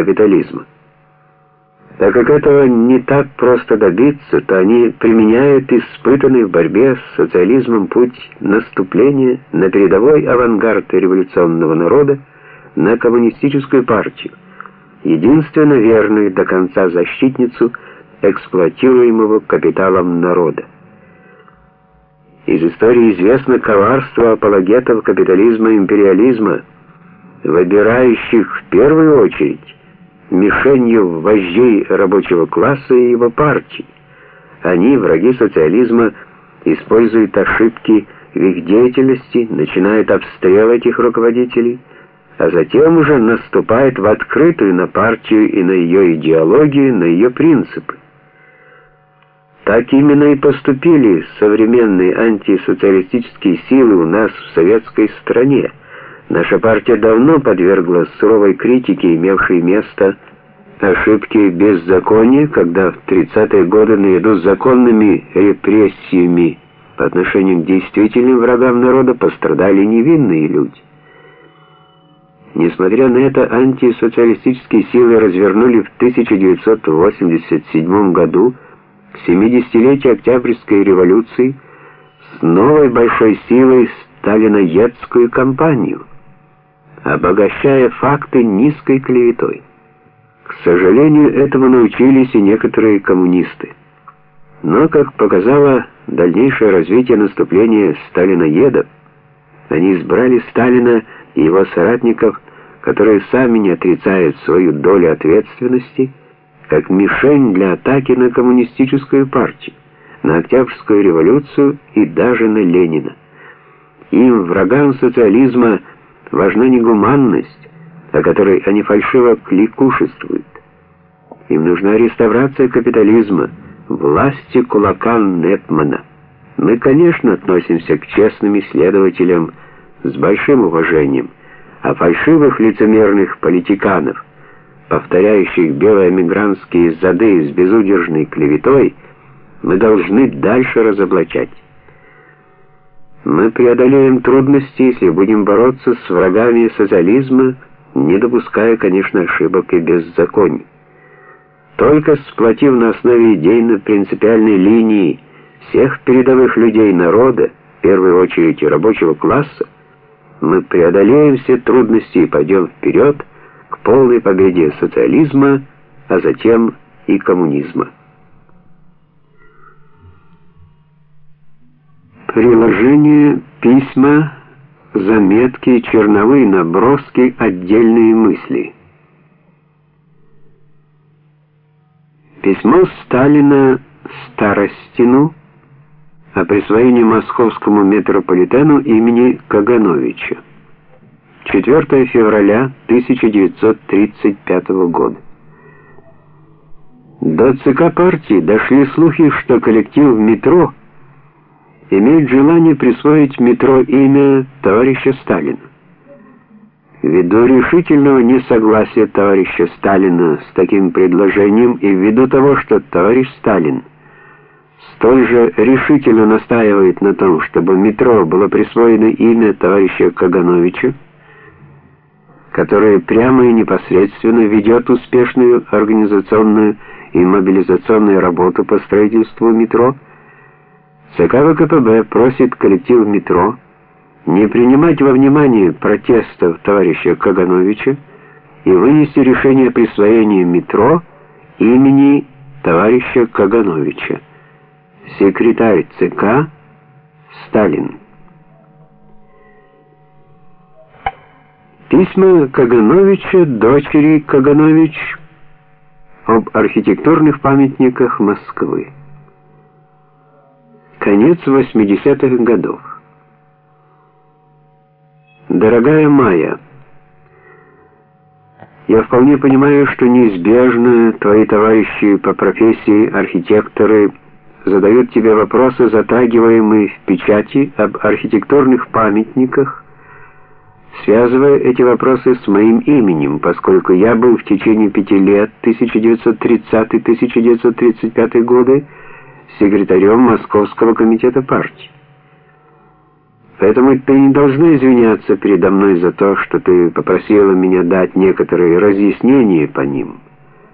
капитализма. Так как этого не так просто добиться, то они применяют испытанный в борьбе с социализмом путь наступления на передовой авангард революционного народа, на коммунистическую партию, единственно верную до конца защитницу эксплуатируемого капиталом народа. Из истории известно коварство апологетов капитализма и империализма, выбирающих в первую очередь мишенью вождей рабочего класса и его партии. Они, враги социализма, используют ошибки в их деятельности, начинают обстрел этих руководителей, а затем уже наступают в открытую на партию и на ее идеологию, на ее принципы. Так именно и поступили современные антисоциалистические силы у нас в советской стране. Наша партия давно подвергла суровой критике, имевшей место ошибки беззакония, когда в 30-е годы наряду с законными репрессиями по отношению к действительным врагам народа пострадали невинные люди. Несмотря на это, антисоциалистические силы развернули в 1987 году к 70-летию Октябрьской революции с новой большой силой сталиноедскую кампанию, обогащая факты низкой клеветой. К сожалению, этому научились и некоторые коммунисты. Но, как показало дальнейшее развитие наступления сталиноедов, они избрали Сталина и его соратников, которые сами не отрицают свою долю ответственности, как мишень для атаки на коммунистическую партию, на Октябрьскую революцию и даже на Ленина. Им, врагам социализма, важна не гуманность, о которой они фальшиво кликушествуют. Им нужна реставрация капитализма, власти кулака Нетмана. Мы, конечно, относимся к честным исследователям с большим уважением, а фальшивых лицемерных политиканов – повторяющих белоэмигрантские зады с безудержной клеветой, мы должны дальше разоблачать. Мы преодолеем трудности, если будем бороться с врагами социализма, не допуская, конечно, ошибок и беззаконий. Только сплотив на основе идейно-принципиальной линии всех передовых людей народа, в первую очередь рабочего класса, мы преодолеем все трудности и пойдем вперед, к полной победе социализма, а затем и коммунизма. Приложение, письма, заметки, черновые наброски, отдельные мысли. Письмо Сталина Старостину о присвоении московскому метрополитену имени Кагановича. 4 февраля 1935 года. До ЦК партии дошли слухи, что коллектив «Метро» имеет желание присвоить «Метро» имя товарища Сталина. Ввиду решительного несогласия товарища Сталина с таким предложением и ввиду того, что товарищ Сталин столь же решительно настаивает на том, чтобы «Метро» было присвоено имя товарища Кагановича, которая прямо и непосредственно ведет успешную организационную и мобилизационную работу по строительству метро, ЦК ВКПБ просит коллектив метро не принимать во внимание протестов товарища Кагановича и вынести решение о присвоении метро имени товарища Кагановича. Секретарь ЦК Сталин. Письма Кагановича дочери Каганович об архитектурных памятниках Москвы. Конец 80-х годов. Дорогая Майя, я вполне понимаю, что неизбежно твои товарищи по профессии архитекторы задают тебе вопросы, затрагиваемые в печати об архитектурных памятниках, связывая эти вопросы с моим именем, поскольку я был в течение пяти лет, 1930-1935 годы, секретарем Московского комитета партии. Поэтому ты не должна извиняться передо мной за то, что ты попросила меня дать некоторые разъяснения по ним.